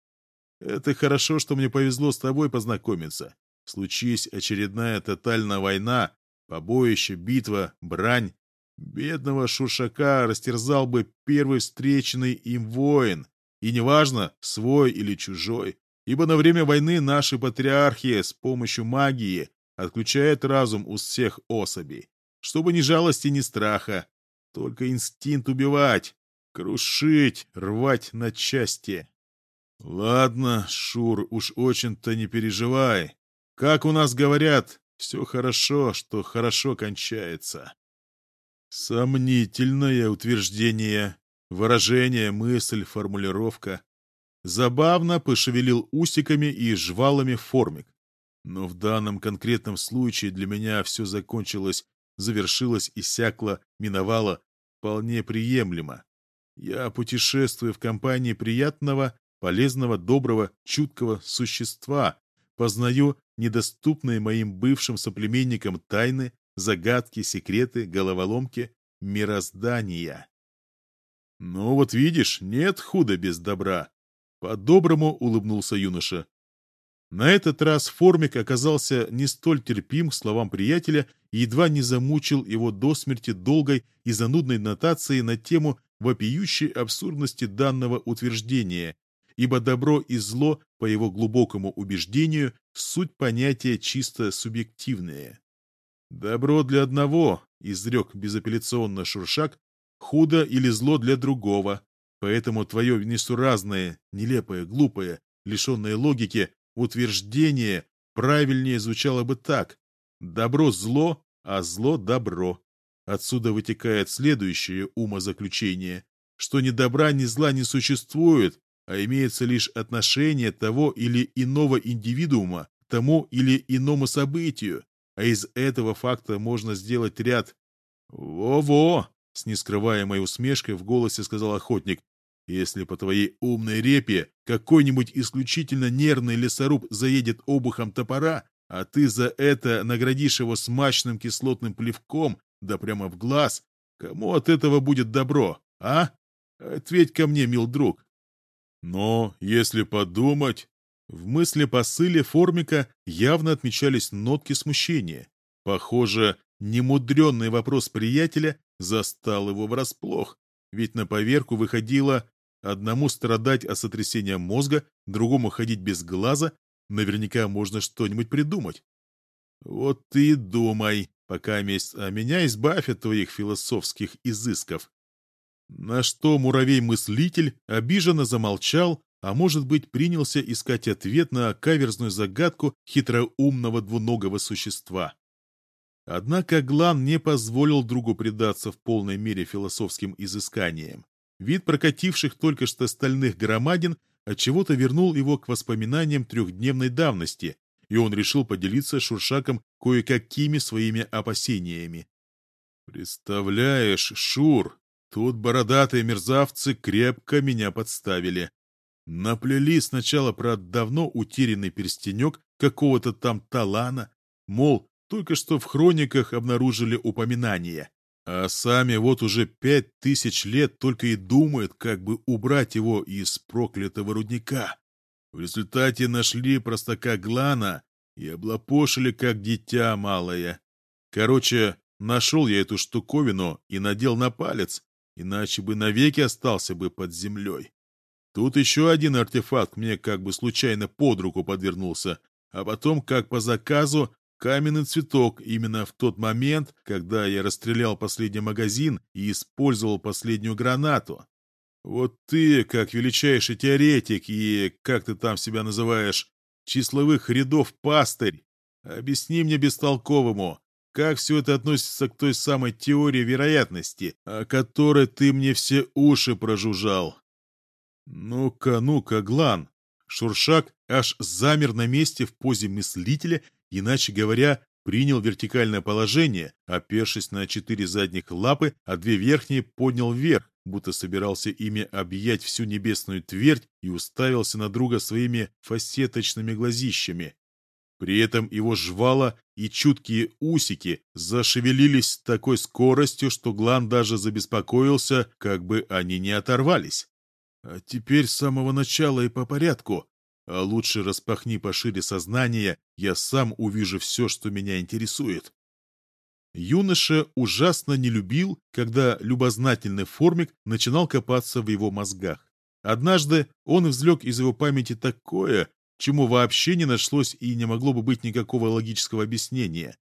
Это хорошо, что мне повезло с тобой познакомиться. Случись очередная тотальная война, побоище, битва, брань, бедного Шуршака растерзал бы первый встреченный им воин, и неважно, свой или чужой, Ибо на время войны наши патриархи с помощью магии отключают разум у всех особей, чтобы ни жалости, ни страха, только инстинкт убивать, крушить, рвать на части. Ладно, Шур, уж очень-то не переживай. Как у нас говорят, Все хорошо, что хорошо кончается. Сомнительное утверждение, выражение, мысль, формулировка. Забавно пошевелил усиками и жвалами формик. Но в данном конкретном случае для меня все закончилось, завершилось, иссякло, миновало вполне приемлемо. Я путешествую в компании приятного, полезного, доброго, чуткого существа, познаю недоступные моим бывшим соплеменникам тайны, загадки, секреты, головоломки, мироздания. Ну вот видишь, нет худа без добра. По-доброму улыбнулся юноша. На этот раз Формик оказался не столь терпим к словам приятеля и едва не замучил его до смерти долгой и занудной нотацией на тему вопиющей абсурдности данного утверждения, ибо добро и зло, по его глубокому убеждению, суть понятия чисто субъективные. «Добро для одного», — изрек безапелляционно Шуршак, «худо или зло для другого, поэтому твое несуразное, нелепое, глупое, лишенное логики утверждение правильнее звучало бы так. «добро – зло, а зло – добро». Отсюда вытекает следующее умозаключение, что ни добра, ни зла не существует, а имеется лишь отношение того или иного индивидуума к тому или иному событию, а из этого факта можно сделать ряд «Во-во!» с нескрываемой усмешкой в голосе сказал охотник. «Если по твоей умной репе какой-нибудь исключительно нервный лесоруб заедет обухом топора, а ты за это наградишь его смачным кислотным плевком, да прямо в глаз, кому от этого будет добро, а? Ответь ко мне, мил друг. Но, если подумать... В мысли посыле формика явно отмечались нотки смущения. Похоже, немудренный вопрос приятеля застал его врасплох, ведь на поверку выходило одному страдать от сотрясения мозга, другому ходить без глаза, наверняка можно что-нибудь придумать. Вот ты и думай, пока месть, а меня избавь от твоих философских изысков. На что муравей-мыслитель обиженно замолчал, а может быть принялся искать ответ на каверзную загадку хитроумного двуногого существа. Однако Глан не позволил другу предаться в полной мере философским изысканиям. Вид прокативших только что стальных громадин отчего-то вернул его к воспоминаниям трехдневной давности, и он решил поделиться с Шуршаком кое-какими своими опасениями. «Представляешь, Шур, тут бородатые мерзавцы крепко меня подставили. Наплели сначала про давно утерянный перстенек какого-то там талана, мол, только что в хрониках обнаружили упоминание. А сами вот уже пять тысяч лет только и думают, как бы убрать его из проклятого рудника. В результате нашли простака Глана и облапошили, как дитя малое. Короче, нашел я эту штуковину и надел на палец, иначе бы навеки остался бы под землей. Тут еще один артефакт мне как бы случайно под руку подвернулся, а потом, как по заказу, каменный цветок именно в тот момент, когда я расстрелял последний магазин и использовал последнюю гранату. Вот ты, как величайший теоретик и, как ты там себя называешь, числовых рядов пастырь, объясни мне бестолковому, как все это относится к той самой теории вероятности, о которой ты мне все уши прожужжал. «Ну-ка, ну-ка, Глан!» Шуршак аж замер на месте в позе мыслителя, иначе говоря, принял вертикальное положение, опершись на четыре задних лапы, а две верхние поднял вверх, будто собирался ими объять всю небесную твердь и уставился на друга своими фасеточными глазищами. При этом его жвала и чуткие усики зашевелились с такой скоростью, что Глан даже забеспокоился, как бы они не оторвались. А теперь с самого начала и по порядку. А лучше распахни пошире сознание, я сам увижу все, что меня интересует. Юноша ужасно не любил, когда любознательный формик начинал копаться в его мозгах. Однажды он извлек из его памяти такое, чему вообще не нашлось и не могло бы быть никакого логического объяснения.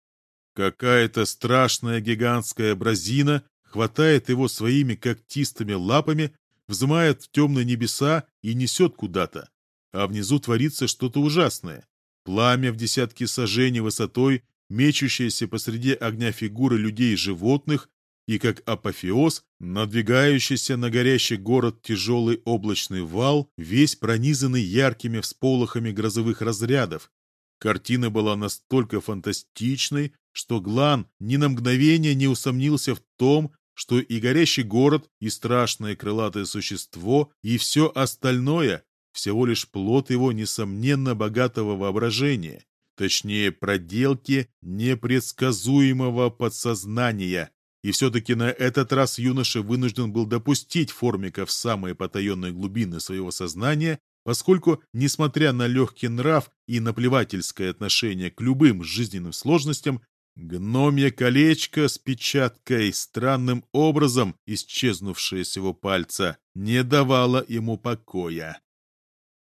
Какая-то страшная гигантская бразина хватает его своими когтистыми лапами взмает в темные небеса и несет куда-то. А внизу творится что-то ужасное. Пламя в десятки сажений высотой мечущиеся посреди огня фигуры людей и животных, и как апофеоз, надвигающийся на горящий город тяжелый облачный вал, весь пронизанный яркими всполохами грозовых разрядов. Картина была настолько фантастичной, что Глан ни на мгновение не усомнился в том, что и горящий город, и страшное крылатое существо, и все остальное всего лишь плод его несомненно богатого воображения, точнее проделки непредсказуемого подсознания. И все-таки на этот раз юноша вынужден был допустить Формика в самые потаенные глубины своего сознания, поскольку, несмотря на легкий нрав и наплевательское отношение к любым жизненным сложностям, Гномье колечко с печаткой, странным образом исчезнувшее с его пальца, не давало ему покоя.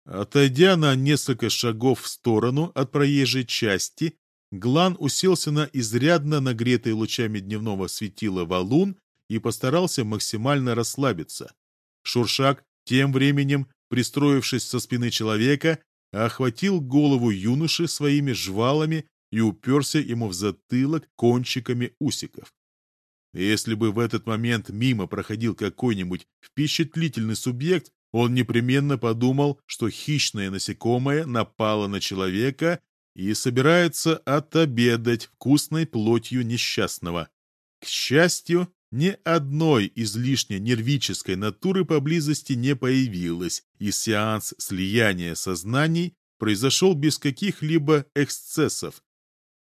Отойдя на несколько шагов в сторону от проезжей части, Глан уселся на изрядно нагретый лучами дневного светила валун и постарался максимально расслабиться. Шуршак, тем временем, пристроившись со спины человека, охватил голову юноши своими жвалами и уперся ему в затылок кончиками усиков. Если бы в этот момент мимо проходил какой-нибудь впечатлительный субъект, он непременно подумал, что хищное насекомое напало на человека и собирается отобедать вкусной плотью несчастного. К счастью, ни одной излишне нервической натуры поблизости не появилось, и сеанс слияния сознаний произошел без каких-либо эксцессов,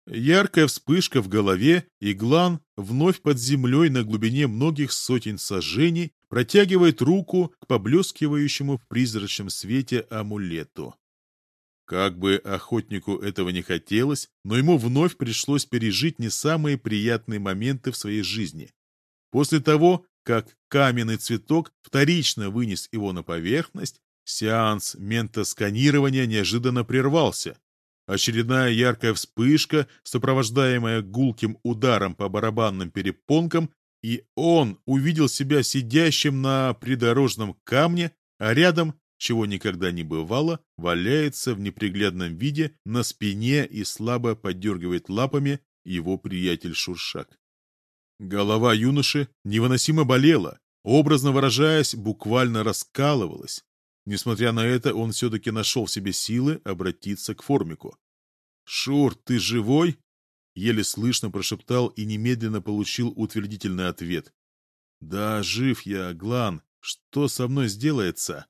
Яркая вспышка в голове, и Глан вновь под землей на глубине многих сотен сажений протягивает руку к поблескивающему в призрачном свете амулету. Как бы охотнику этого не хотелось, но ему вновь пришлось пережить не самые приятные моменты в своей жизни. После того, как каменный цветок вторично вынес его на поверхность, сеанс ментосканирования неожиданно прервался, Очередная яркая вспышка, сопровождаемая гулким ударом по барабанным перепонкам, и он увидел себя сидящим на придорожном камне, а рядом, чего никогда не бывало, валяется в неприглядном виде на спине и слабо подергивает лапами его приятель Шуршак. Голова юноши невыносимо болела, образно выражаясь, буквально раскалывалась. Несмотря на это, он все-таки нашел в себе силы обратиться к Формику. «Шур, ты живой?» Еле слышно прошептал и немедленно получил утвердительный ответ. «Да, жив я, Глан. Что со мной сделается?»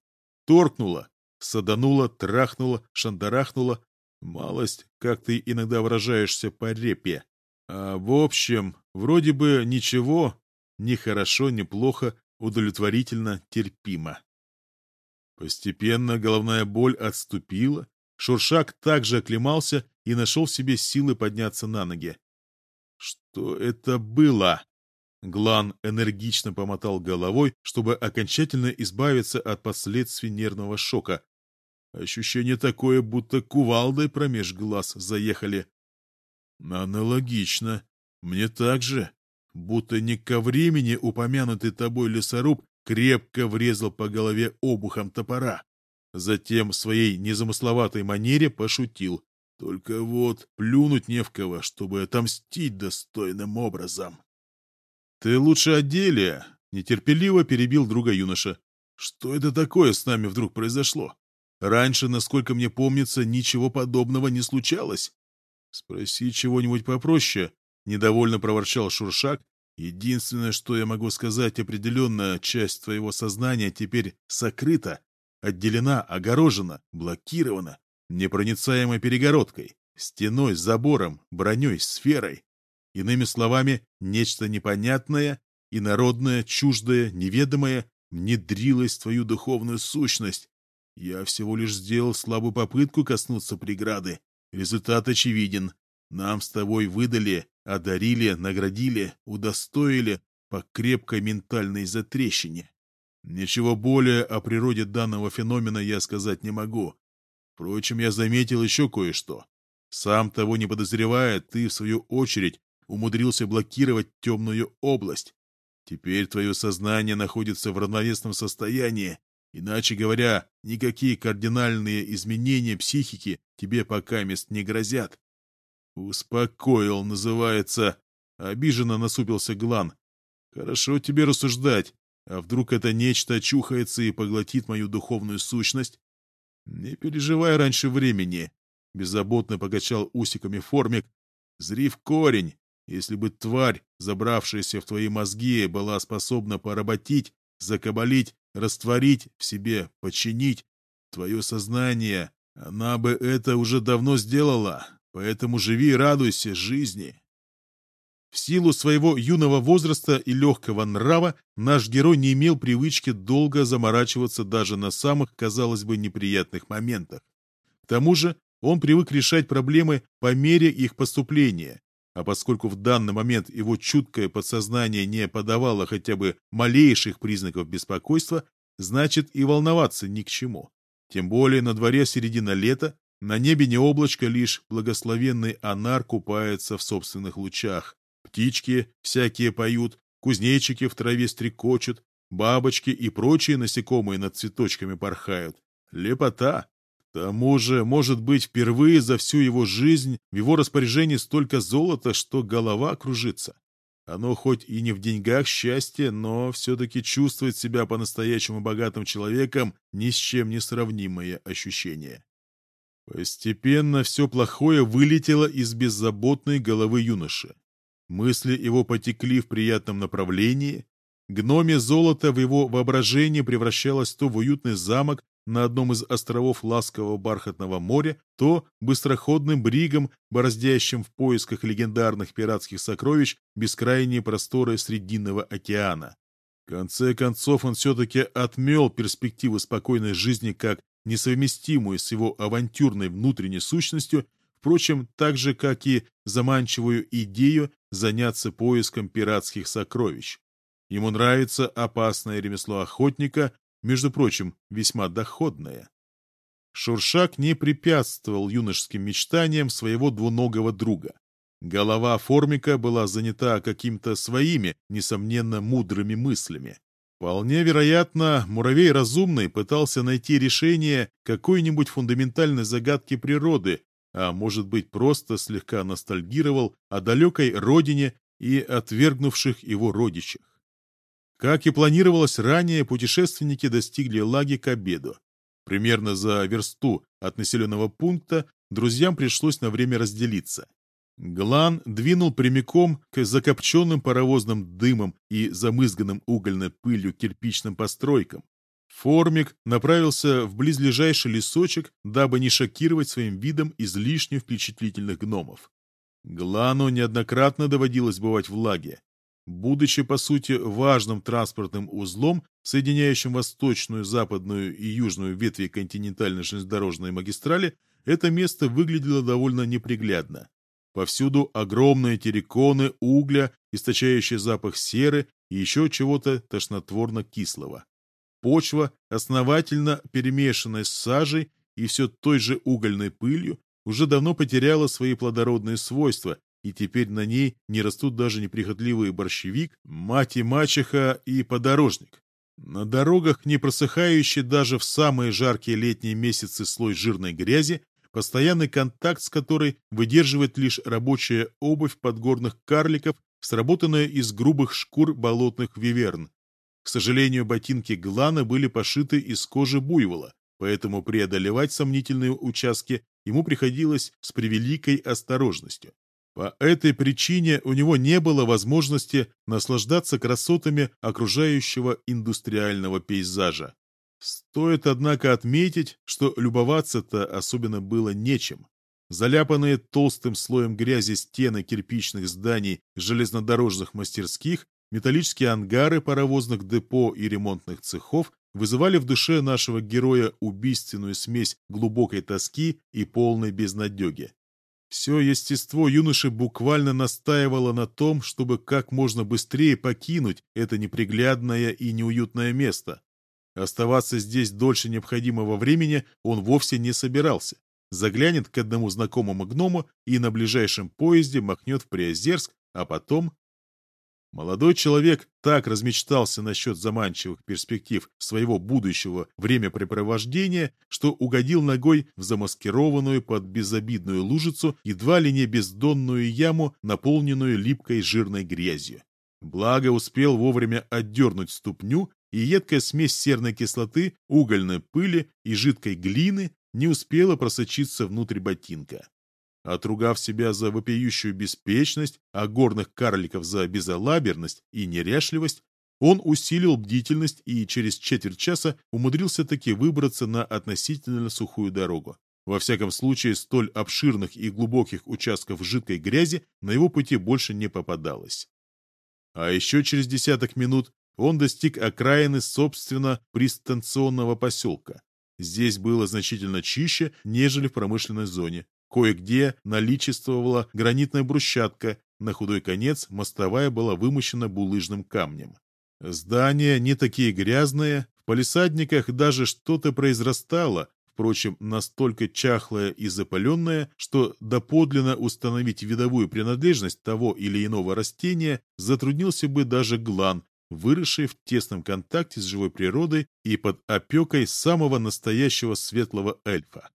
Торкнула, саданула, трахнула, шандарахнула. Малость, как ты иногда выражаешься по репе. А в общем, вроде бы ничего, ни хорошо, ни плохо, удовлетворительно, терпимо. Постепенно головная боль отступила, Шуршак также оклемался и нашел в себе силы подняться на ноги. «Что это было?» Глан энергично помотал головой, чтобы окончательно избавиться от последствий нервного шока. Ощущение такое, будто кувалдой промеж глаз заехали. Аналогично. Мне так же. Будто не ко времени упомянутый тобой лесоруб крепко врезал по голове обухом топора. Затем в своей незамысловатой манере пошутил. Только вот плюнуть не в кого, чтобы отомстить достойным образом. — Ты лучше о нетерпеливо перебил друга юноша. — Что это такое с нами вдруг произошло? Раньше, насколько мне помнится, ничего подобного не случалось. — Спроси чего-нибудь попроще, — недовольно проворчал Шуршак, Единственное, что я могу сказать определенно, часть твоего сознания теперь сокрыта, отделена, огорожена, блокирована, непроницаемой перегородкой, стеной, забором, броней, сферой. Иными словами, нечто непонятное, инородное, чуждое, неведомое внедрилось в твою духовную сущность. Я всего лишь сделал слабую попытку коснуться преграды. Результат очевиден. Нам с тобой выдали одарили, наградили, удостоили по крепкой ментальной затрещине. Ничего более о природе данного феномена я сказать не могу. Впрочем, я заметил еще кое-что. Сам того не подозревая, ты, в свою очередь, умудрился блокировать темную область. Теперь твое сознание находится в равновесном состоянии, иначе говоря, никакие кардинальные изменения психики тебе пока мест не грозят. «Успокоил, называется», — обиженно насупился Глан. «Хорошо тебе рассуждать. А вдруг это нечто очухается и поглотит мою духовную сущность? Не переживай раньше времени, — беззаботно покачал усиками формик. Зри в корень. Если бы тварь, забравшаяся в твои мозги, была способна поработить, закабалить, растворить в себе, подчинить твое сознание, она бы это уже давно сделала. Поэтому живи и радуйся жизни. В силу своего юного возраста и легкого нрава наш герой не имел привычки долго заморачиваться даже на самых, казалось бы, неприятных моментах. К тому же он привык решать проблемы по мере их поступления, а поскольку в данный момент его чуткое подсознание не подавало хотя бы малейших признаков беспокойства, значит и волноваться ни к чему. Тем более на дворе середина лета, на небе не облачко, лишь благословенный анар купается в собственных лучах. Птички всякие поют, кузнечики в траве стрекочут, бабочки и прочие насекомые над цветочками порхают. Лепота! К тому же, может быть, впервые за всю его жизнь в его распоряжении столько золота, что голова кружится. Оно хоть и не в деньгах счастье, но все-таки чувствует себя по-настоящему богатым человеком ни с чем не сравнимое ощущение. Постепенно все плохое вылетело из беззаботной головы юноши. Мысли его потекли в приятном направлении. Гноме золото в его воображении превращалось то в уютный замок на одном из островов ласкового бархатного моря, то быстроходным бригом, бороздящим в поисках легендарных пиратских сокровищ бескрайние просторы Срединного океана. В конце концов, он все-таки отмел перспективу спокойной жизни как несовместимую с его авантюрной внутренней сущностью Впрочем, так же, как и заманчивую идею заняться поиском пиратских сокровищ. Ему нравится опасное ремесло охотника, между прочим, весьма доходное. Шуршак не препятствовал юношеским мечтаниям своего двуногого друга. Голова формика была занята каким-то своими, несомненно, мудрыми мыслями. Вполне вероятно, муравей разумный пытался найти решение какой-нибудь фундаментальной загадки природы, а может быть просто слегка ностальгировал о далекой родине и отвергнувших его родичах. Как и планировалось ранее, путешественники достигли лаги к обеду. Примерно за версту от населенного пункта друзьям пришлось на время разделиться. Глан двинул прямиком к закопченным паровозным дымом и замызганным угольной пылью кирпичным постройкам, Формик направился в близлежащий лесочек, дабы не шокировать своим видом излишне впечатлительных гномов. Глану неоднократно доводилось бывать в лаге. Будучи, по сути, важным транспортным узлом, соединяющим восточную, западную и южную ветви континентальной железнодорожной магистрали, это место выглядело довольно неприглядно. Повсюду огромные терриконы, угля, источающие запах серы и еще чего-то тошнотворно-кислого. Почва, основательно перемешанная с сажей и все той же угольной пылью, уже давно потеряла свои плодородные свойства, и теперь на ней не растут даже неприхотливый борщевик, мать и мачеха и подорожник. На дорогах, не просыхающий даже в самые жаркие летние месяцы слой жирной грязи, постоянный контакт с которой выдерживает лишь рабочая обувь подгорных карликов, сработанная из грубых шкур болотных виверн, к сожалению, ботинки Глана были пошиты из кожи буйвола, поэтому преодолевать сомнительные участки ему приходилось с превеликой осторожностью. По этой причине у него не было возможности наслаждаться красотами окружающего индустриального пейзажа. Стоит, однако, отметить, что любоваться-то особенно было нечем. Заляпанные толстым слоем грязи стены кирпичных зданий железнодорожных мастерских Металлические ангары паровозных депо и ремонтных цехов вызывали в душе нашего героя убийственную смесь глубокой тоски и полной безнадеги. Все естество юноши буквально настаивало на том, чтобы как можно быстрее покинуть это неприглядное и неуютное место. Оставаться здесь дольше необходимого времени он вовсе не собирался. Заглянет к одному знакомому гному и на ближайшем поезде махнет в Приозерск, а потом Молодой человек так размечтался насчет заманчивых перспектив своего будущего времяпрепровождения, что угодил ногой в замаскированную под безобидную лужицу едва ли не бездонную яму, наполненную липкой жирной грязью. Благо успел вовремя отдернуть ступню, и едкая смесь серной кислоты, угольной пыли и жидкой глины не успела просочиться внутрь ботинка. Отругав себя за вопиющую беспечность, а горных карликов за безалаберность и неряшливость, он усилил бдительность и через четверть часа умудрился таки выбраться на относительно сухую дорогу. Во всяком случае, столь обширных и глубоких участков жидкой грязи на его пути больше не попадалось. А еще через десяток минут он достиг окраины, собственно, пристанционного поселка. Здесь было значительно чище, нежели в промышленной зоне, Кое-где наличествовала гранитная брусчатка, на худой конец мостовая была вымощена булыжным камнем. Здания не такие грязные, в палисадниках даже что-то произрастало, впрочем, настолько чахлое и запаленное, что доподлинно установить видовую принадлежность того или иного растения затруднился бы даже глан, выросший в тесном контакте с живой природой и под опекой самого настоящего светлого эльфа.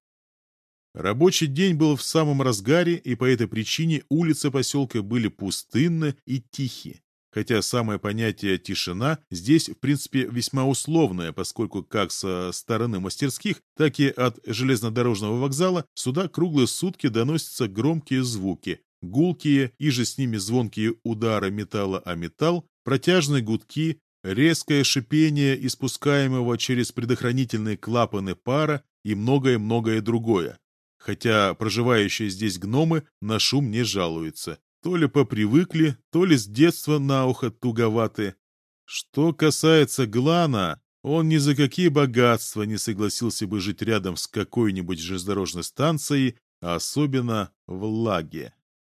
Рабочий день был в самом разгаре, и по этой причине улицы поселка были пустынны и тихие. Хотя самое понятие «тишина» здесь, в принципе, весьма условное, поскольку как со стороны мастерских, так и от железнодорожного вокзала сюда круглые сутки доносятся громкие звуки, гулкие и же с ними звонкие удары металла о металл, протяжные гудки, резкое шипение испускаемого через предохранительные клапаны пара и многое-многое другое хотя проживающие здесь гномы на шум не жалуются. То ли попривыкли, то ли с детства на ухо туговаты. Что касается Глана, он ни за какие богатства не согласился бы жить рядом с какой-нибудь железнодорожной станцией, а особенно в Лаге.